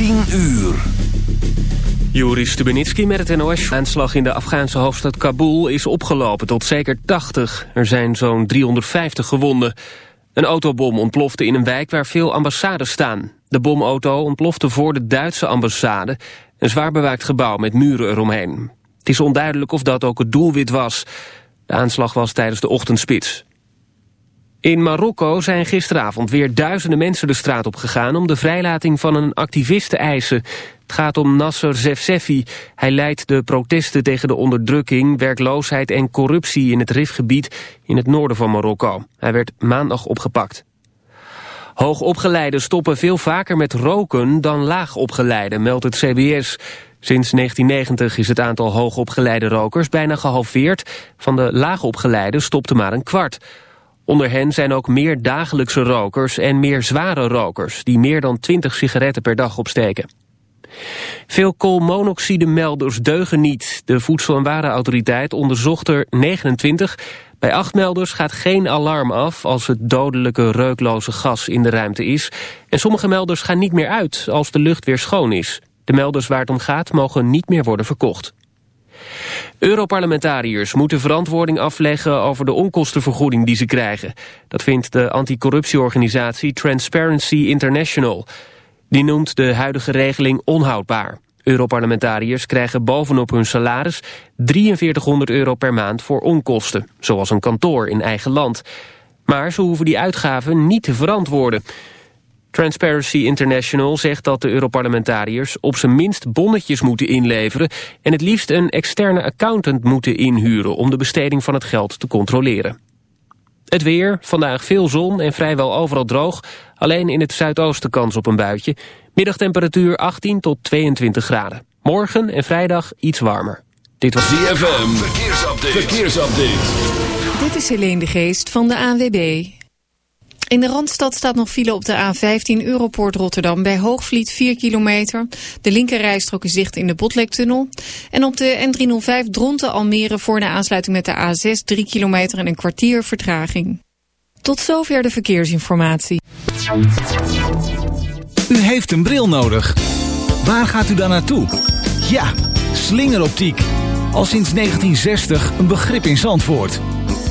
10 uur. Joris Stubenitski met het NOS. Aanslag in de Afghaanse hoofdstad Kabul is opgelopen tot zeker 80. Er zijn zo'n 350 gewonden. Een autobom ontplofte in een wijk waar veel ambassades staan. De bomauto ontplofte voor de Duitse ambassade. Een zwaar bewaakt gebouw met muren eromheen. Het is onduidelijk of dat ook het doelwit was. De aanslag was tijdens de ochtendspits. In Marokko zijn gisteravond weer duizenden mensen de straat op gegaan... om de vrijlating van een activist te eisen. Het gaat om Nasser Zefzefi. Hij leidt de protesten tegen de onderdrukking, werkloosheid en corruptie... in het Rifgebied in het noorden van Marokko. Hij werd maandag opgepakt. Hoogopgeleiden stoppen veel vaker met roken dan laagopgeleiden, meldt het CBS. Sinds 1990 is het aantal hoogopgeleide rokers bijna gehalveerd. Van de laagopgeleiden stopte maar een kwart... Onder hen zijn ook meer dagelijkse rokers en meer zware rokers... die meer dan 20 sigaretten per dag opsteken. Veel koolmonoxidemelders deugen niet. De Voedsel- en Warenautoriteit onderzocht er 29. Bij acht melders gaat geen alarm af als het dodelijke reukloze gas in de ruimte is. En sommige melders gaan niet meer uit als de lucht weer schoon is. De melders waar het om gaat mogen niet meer worden verkocht. Europarlementariërs moeten verantwoording afleggen over de onkostenvergoeding die ze krijgen. Dat vindt de anticorruptieorganisatie Transparency International. Die noemt de huidige regeling onhoudbaar. Europarlementariërs krijgen bovenop hun salaris 4300 euro per maand voor onkosten, zoals een kantoor in eigen land. Maar ze hoeven die uitgaven niet te verantwoorden. Transparency International zegt dat de Europarlementariërs op zijn minst bonnetjes moeten inleveren en het liefst een externe accountant moeten inhuren om de besteding van het geld te controleren. Het weer, vandaag veel zon en vrijwel overal droog, alleen in het zuidoosten kans op een buitje. Middagtemperatuur 18 tot 22 graden. Morgen en vrijdag iets warmer. Dit was DFM, verkeersupdate. verkeersupdate. Dit is Helene de Geest van de ANWB. In de Randstad staat nog file op de A15 Europoort Rotterdam bij Hoogvliet 4 kilometer. De linkerrijstrook is dicht in de Botlektunnel. En op de N305 Dronten Almere voor de aansluiting met de A6 3 kilometer en een kwartier vertraging. Tot zover de verkeersinformatie. U heeft een bril nodig. Waar gaat u dan naartoe? Ja, slingeroptiek. Al sinds 1960 een begrip in Zandvoort.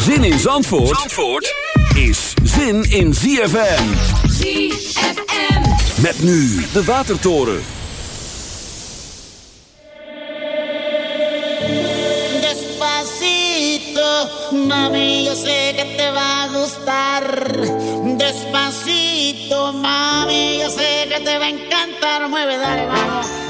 Zin in Zandvoort, Zandvoort is zin in ZFM. ZFM. Met nu de Watertoren. Despacito, mami, yo sé que te va a gustar. Despacito, mami, yo sé que te va a encantar. Mueve, dale, vamos.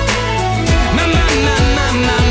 na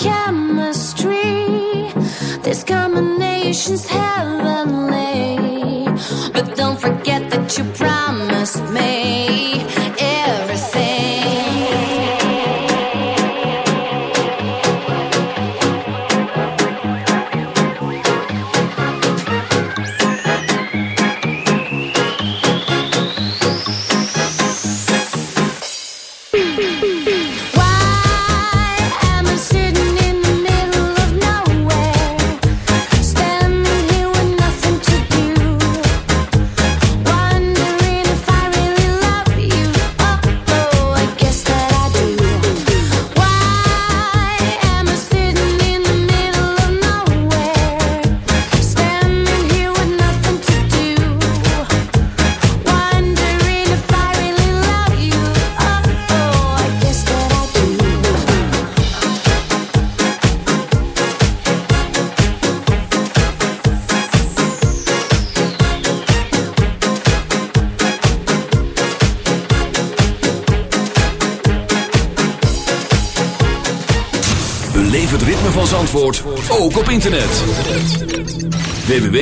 can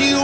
you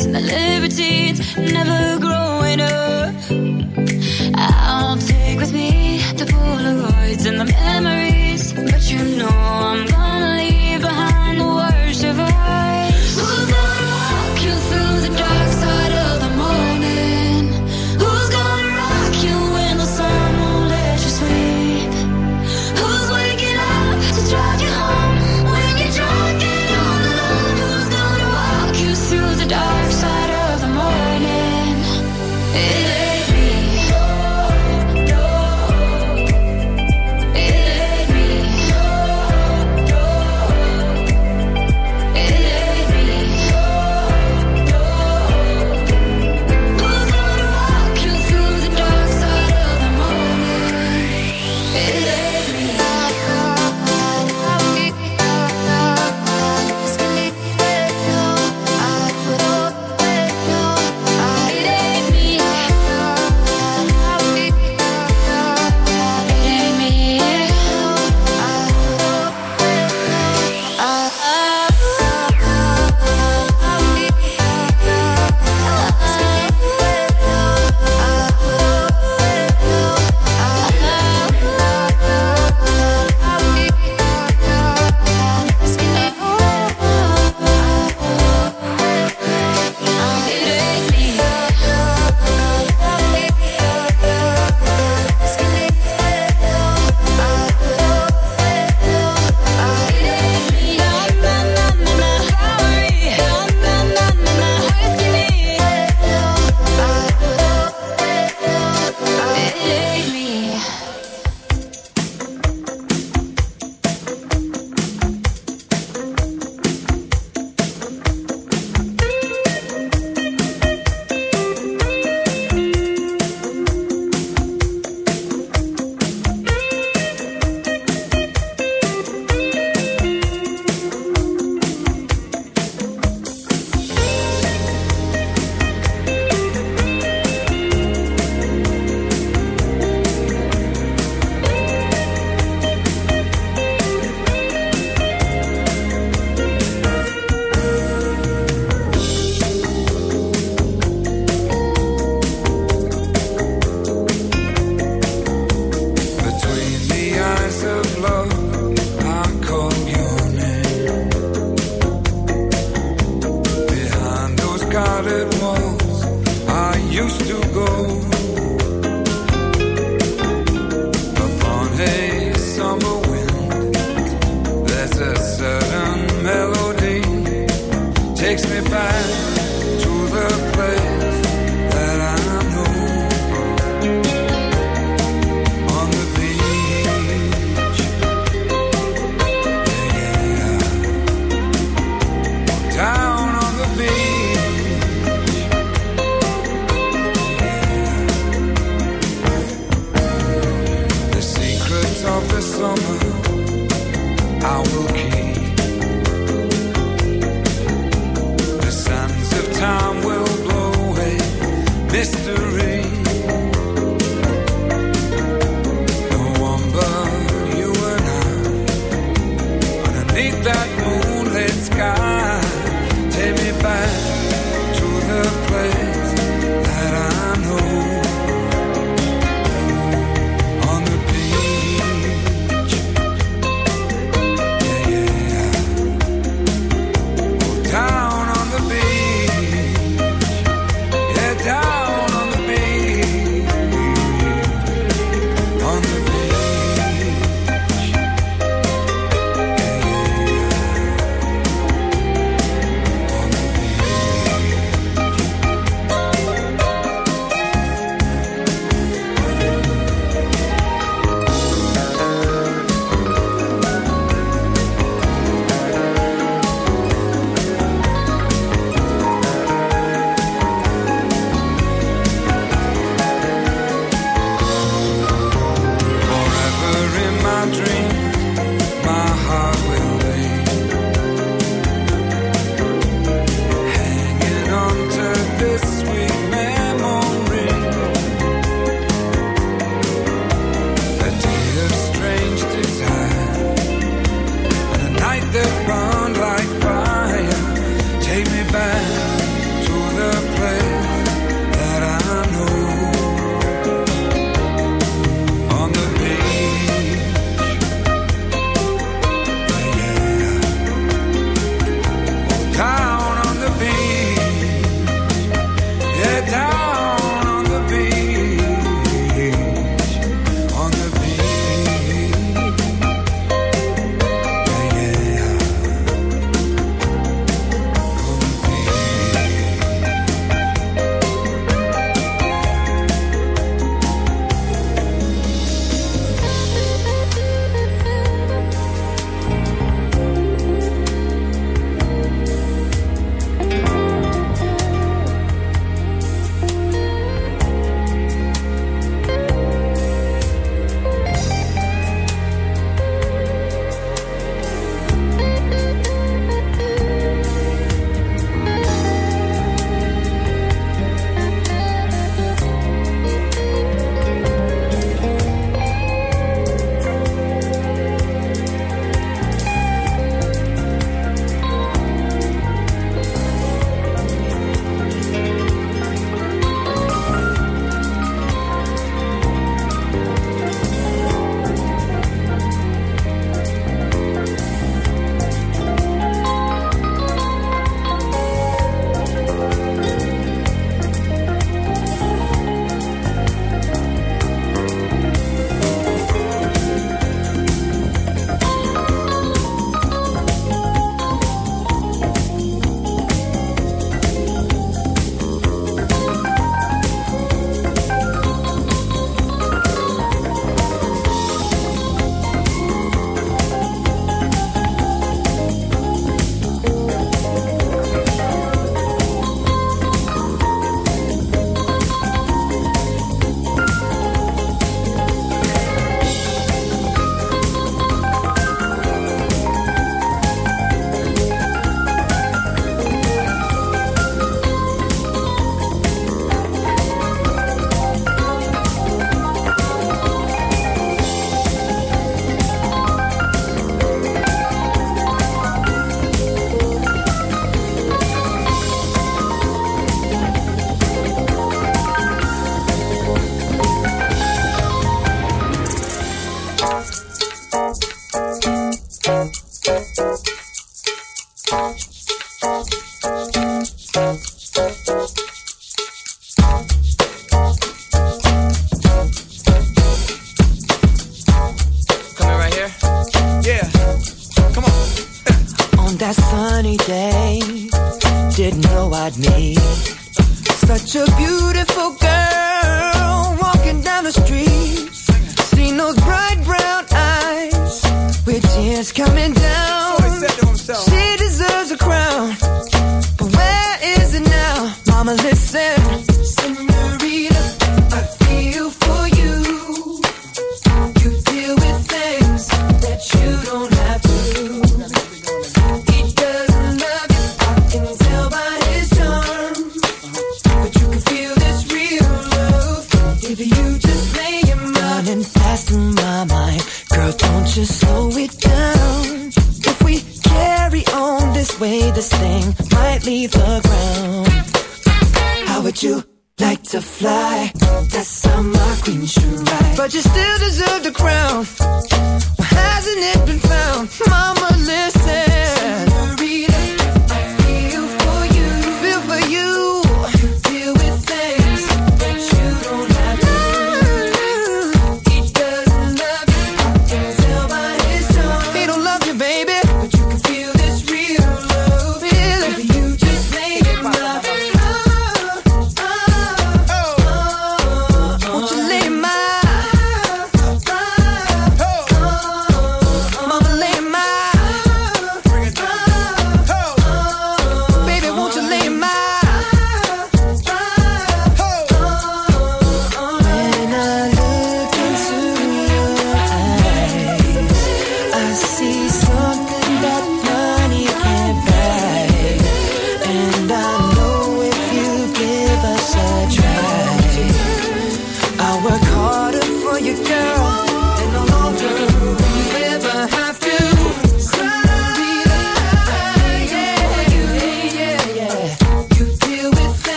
and the liberties, never growing up. I'll take with me the Polaroids and the memories, but you know I'm gonna.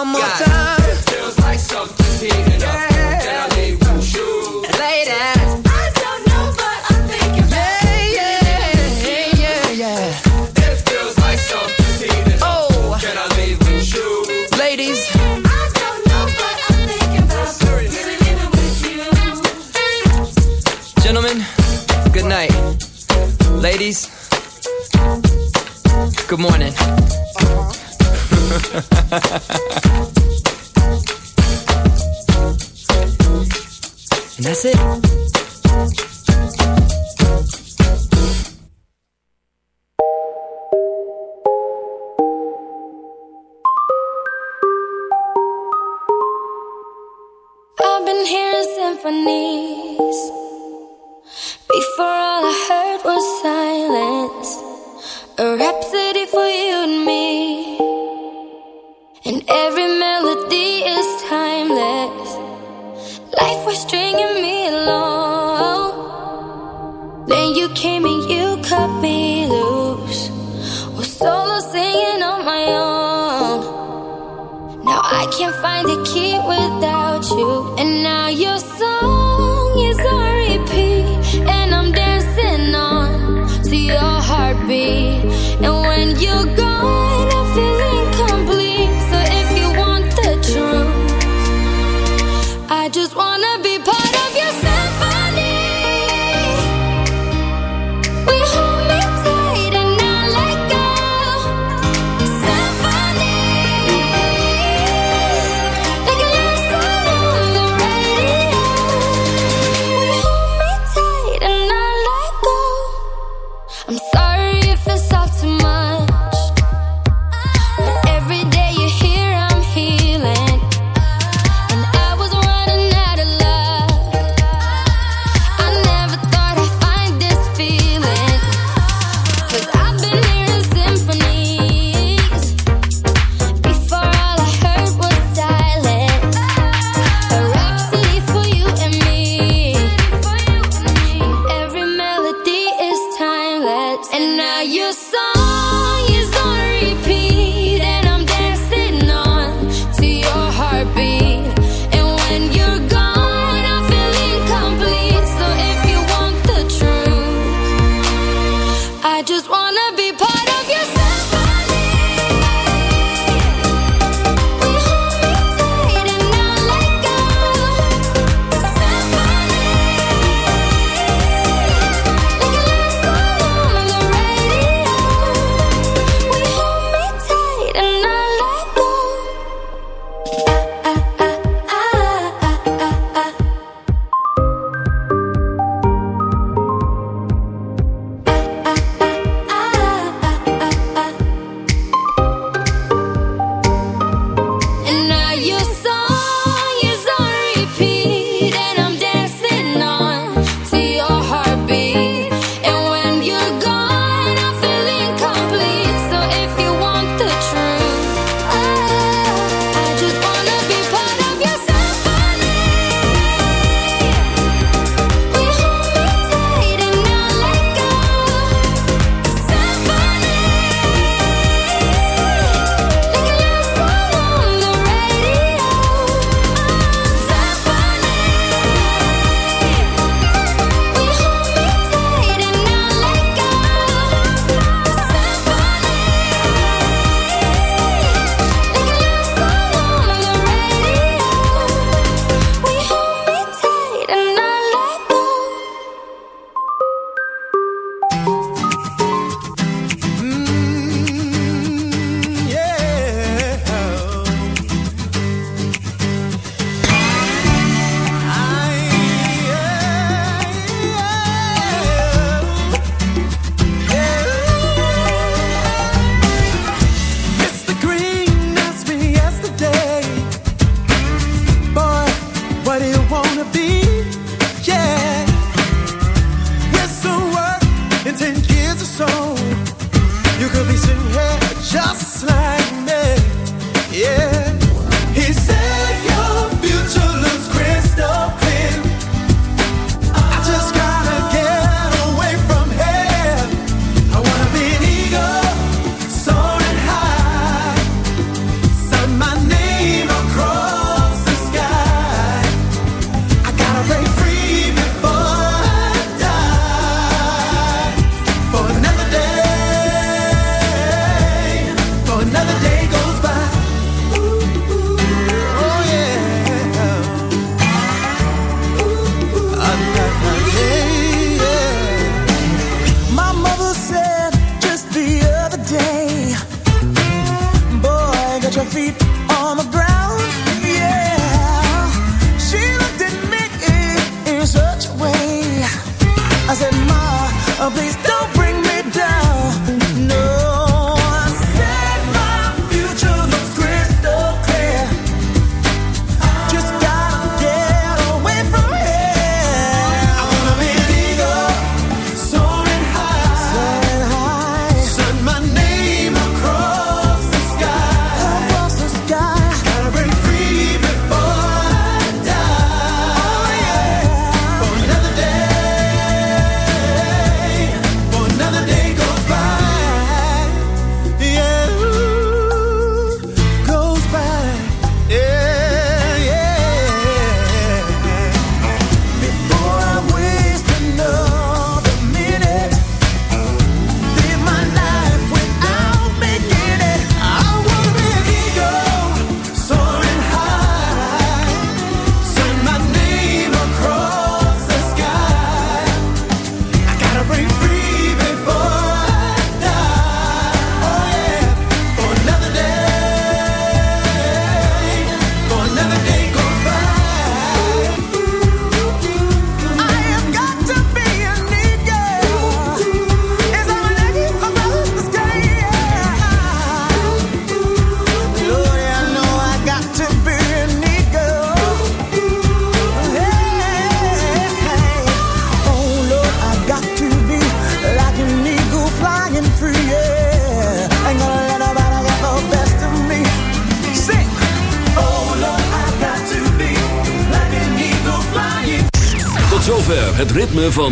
one more God. time